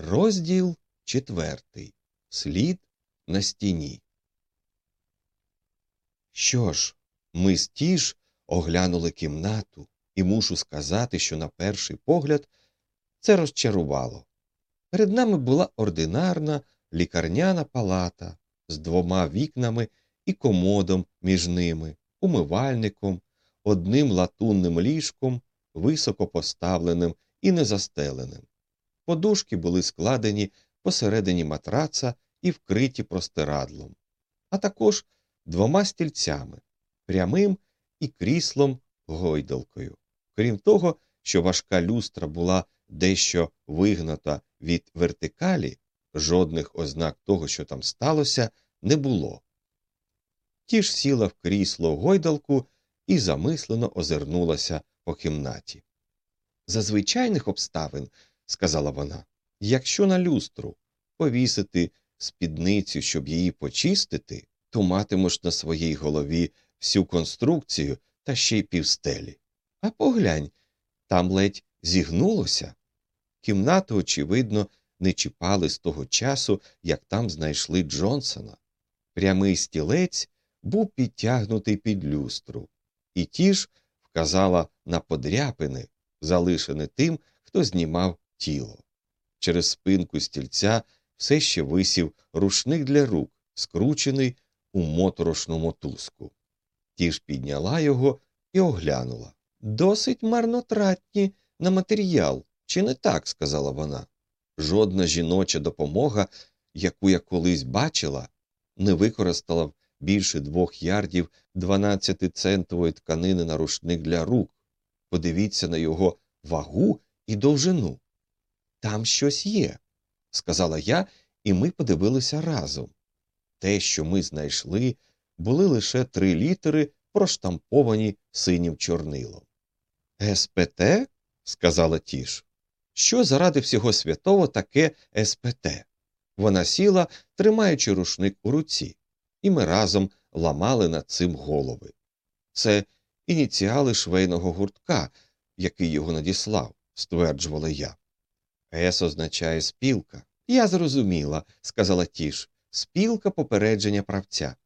Розділ четвертий. Слід на стіні. Що ж, ми з Тіж оглянули кімнату, і мушу сказати, що на перший погляд це розчарувало. Перед нами була ординарна лікарняна палата з двома вікнами і комодом між ними, умивальником, одним латунним ліжком, високо поставленим і незастеленим. Подушки були складені посередині матраца і вкриті простирадлом, а також двома стільцями прямим і кріслом гойдалкою. Крім того, що важка люстра була дещо вигната від вертикалі, жодних ознак того, що там сталося, не було. Ті ж сіла в крісло гойдалку і замислено озирнулася по кімнаті. За звичайних обставин, сказала вона, якщо на люстру повісити спідницю, щоб її почистити, то матимеш на своїй голові всю конструкцію та ще й півстелі. А поглянь, там ледь зігнулося. Кімнату, очевидно, не чіпали з того часу, як там знайшли Джонсона. Прямий стілець був підтягнутий під люстру, і ті ж вказала на подряпини, залишені тим, хто знімав тіло. Через спинку стільця все ще висів рушник для рук, скручений у моторошну мотузку. Ті ж підняла його і оглянула. Досить марнотратні на матеріал, чи не так, сказала вона. Жодна жіноча допомога, яку я колись бачила, не використала більше двох ярдів 12-центової тканини на рушник для рук. Подивіться на його вагу і довжину. Там щось є, сказала я, і ми подивилися разом. Те, що ми знайшли, були лише три літери, проштамповані синім чорнилом. СПТ? сказала Тіш. Що заради всього святого таке СПТ? Вона сіла, тримаючи рушник у руці, і ми разом ламали над цим голови. Це ініціали швейного гуртка, який його надіслав, стверджувала я. С означає спілка. Я зрозуміла, сказала Тіш, спілка попередження правця.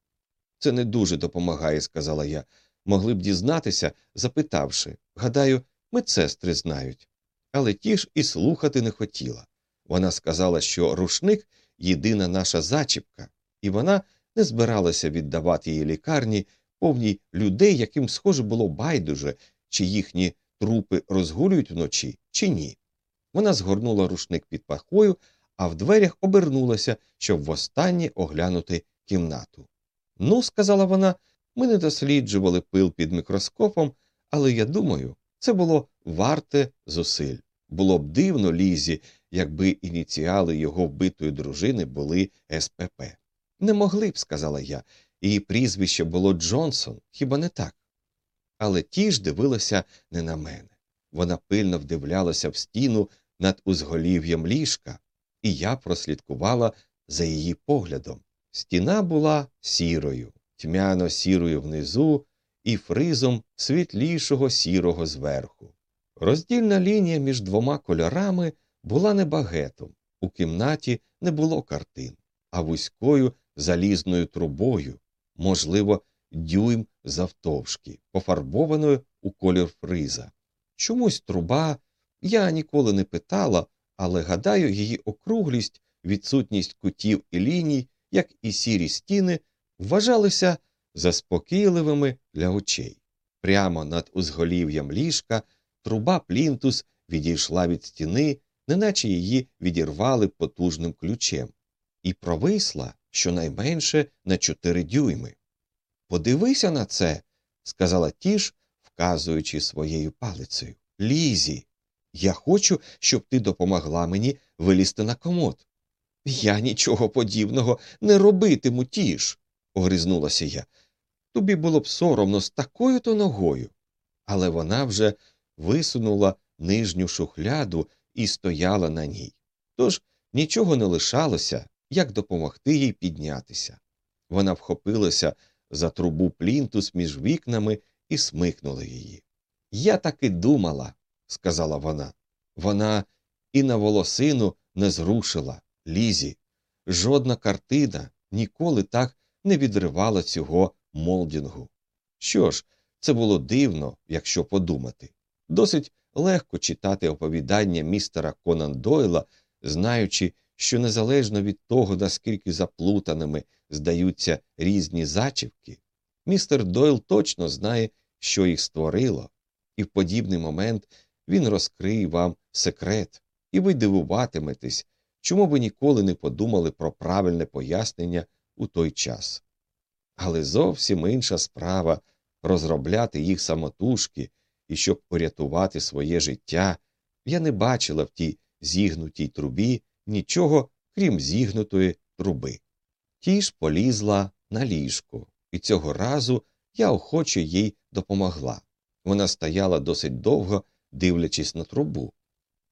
Це не дуже допомагає, сказала я. Могли б дізнатися, запитавши. Гадаю, медсестри знають. Але Тіш і слухати не хотіла. Вона сказала, що рушник єдина наша зачіпка, і вона не збиралася віддавати її лікарні повній людей, яким, схоже, було байдуже, чи їхні трупи розгулюють вночі, чи ні. Вона згорнула рушник під пахою, а в дверях обернулася, щоб востаннє оглянути кімнату. Ну, сказала вона, ми не досліджували пил під мікроскопом, але я думаю, це було варте зусиль. Було б дивно лізі, якби ініціали його вбитої дружини були СПП. Не могли б, сказала я, її прізвище було Джонсон, хіба не так? Але ті ж дивилася не на мене. Вона пильно вдивлялася в стіну над узголів'ям ліжка, і я прослідкувала за її поглядом. Стіна була сірою, тьмяно сірою внизу і фризом світлішого сірого зверху. Роздільна лінія між двома кольорами була не багетом. У кімнаті не було картин, а вузькою залізною трубою, можливо, дюйм завтовшки, пофарбованою у колір фриза. Чомусь труба я ніколи не питала, але гадаю, її округлість, відсутність кутів і ліній, як і сірі стіни, вважалися заспокійливими для очей. Прямо над узголів'ям ліжка труба плінтус відійшла від стіни, неначе її відірвали потужним ключем, і провисла щонайменше на чотири дюйми. Подивися на це, сказала тіш, вказуючи своєю палицею. Лізі, я хочу, щоб ти допомогла мені вилізти на комод. Я нічого подібного не робитиму тіш, огризнулася я. Тобі було б соромно з такою то ногою. Але вона вже висунула нижню шухляду і стояла на ній. Тож нічого не лишалося, як допомогти їй піднятися. Вона вхопилася за трубу плінтус між вікнами і смикнула її. Я так і думала, сказала вона. Вона і на волосину не зрушила лізі. Жодна картина ніколи так не відривала цього молдінгу. Що ж, це було дивно, якщо подумати. Досить легко читати оповідання містера Конан Дойла, знаючи, що незалежно від того, наскільки заплутаними здаються різні зачіпки, містер Дойл точно знає, що їх створило, і в подібний момент він розкриє вам секрет, і ви дивуватиметесь, чому ви ніколи не подумали про правильне пояснення у той час. Але зовсім інша справа розробляти їх самотужки і щоб урятувати своє життя, я не бачила в тій зігнутій трубі нічого, крім зігнутої труби. Ті ж полізла на ліжко, і цього разу я охоче їй допомогла. Вона стояла досить довго, дивлячись на трубу.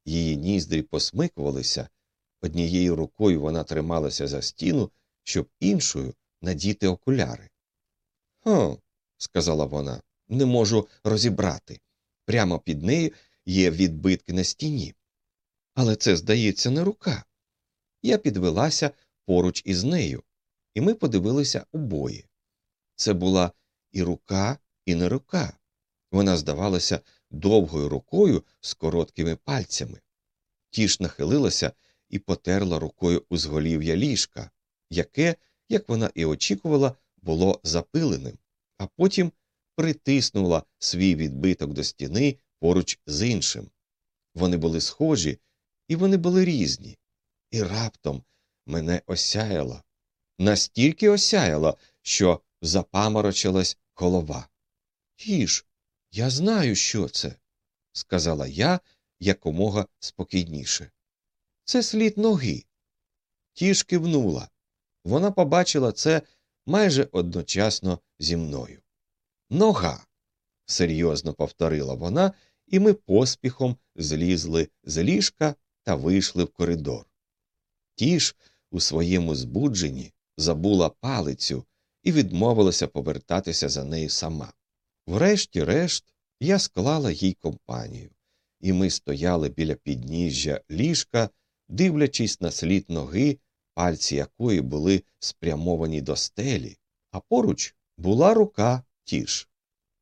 Її ніздрі посмикувалися, однією рукою вона трималася за стіну, щоб іншою надіти окуляри. Хм, сказала вона, не можу розібрати. Прямо під нею є відбитки на стіні. Але це, здається, не рука. Я підвелася поруч із нею, і ми подивилися обоє. Це була і рука, і не рука. Вона здавалася довгою рукою з короткими пальцями. Тіш нахилилася і потерла рукою узголів'я ліжка, яке, як вона і очікувала, було запиленим, а потім притиснула свій відбиток до стіни поруч з іншим. Вони були схожі, і вони були різні. І раптом мене осяяло. Настільки осяяло, що запаморочилась голова. Тіж, я знаю, що це, сказала я якомога спокійніше. Це слід ноги. Тіж кивнула. Вона побачила це майже одночасно зі мною. Нога. серйозно повторила вона, і ми поспіхом злізли з ліжка та вийшли в коридор. Тіж у своєму збудженні забула палицю і відмовилася повертатися за нею сама. Врешті-решт, я склала їй компанію, і ми стояли біля підніжжя ліжка, дивлячись на слід ноги, пальці якої були спрямовані до стелі, а поруч була рука тіш.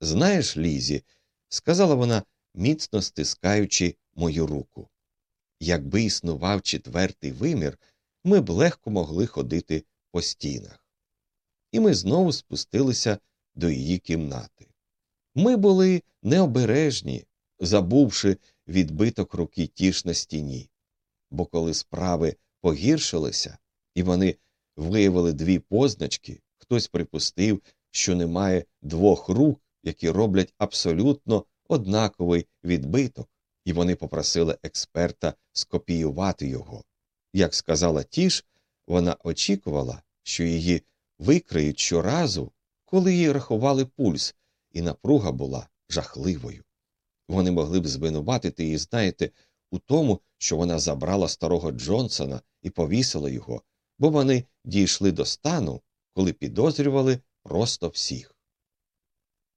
Знаєш, Лізі, сказала вона, міцно стискаючи мою руку. Якби існував четвертий вимір, ми б легко могли ходити по стінах. І ми знову спустилися до її кімнати. Ми були необережні, забувши відбиток руки тіш на стіні, бо коли справи погіршилися, і вони виявили дві позначки, хтось припустив, що немає двох рук, які роблять абсолютно однаковий відбиток, і вони попросили експерта скопіювати його. Як сказала Тіш, вона очікувала, що її викриють щоразу, коли їй рахували пульс, і напруга була жахливою. Вони могли б звинуватити її, знаєте, у тому, що вона забрала старого Джонсона і повісила його, бо вони дійшли до стану, коли підозрювали просто всіх.